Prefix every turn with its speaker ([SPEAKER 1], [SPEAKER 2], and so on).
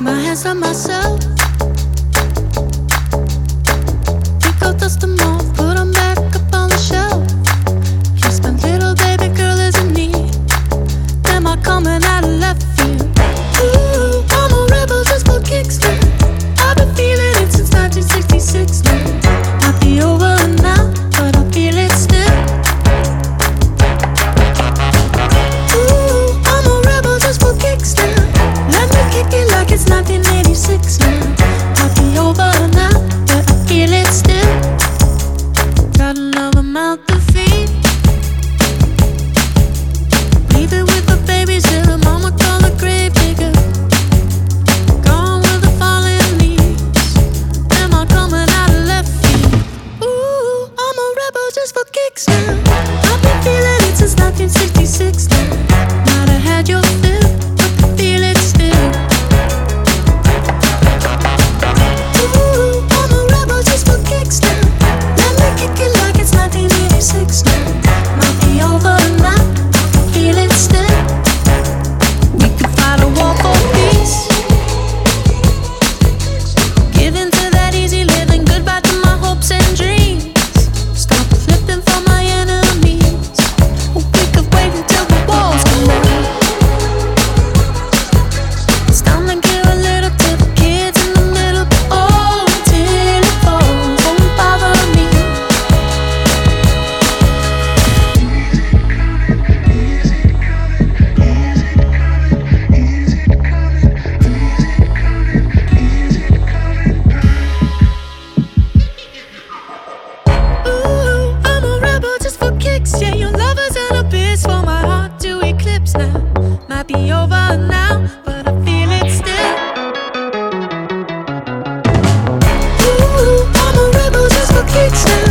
[SPEAKER 1] my hands on myself. Think of dust and next time. might be over now, but I feel it still. Ooh, I'm a rebel just for kicks.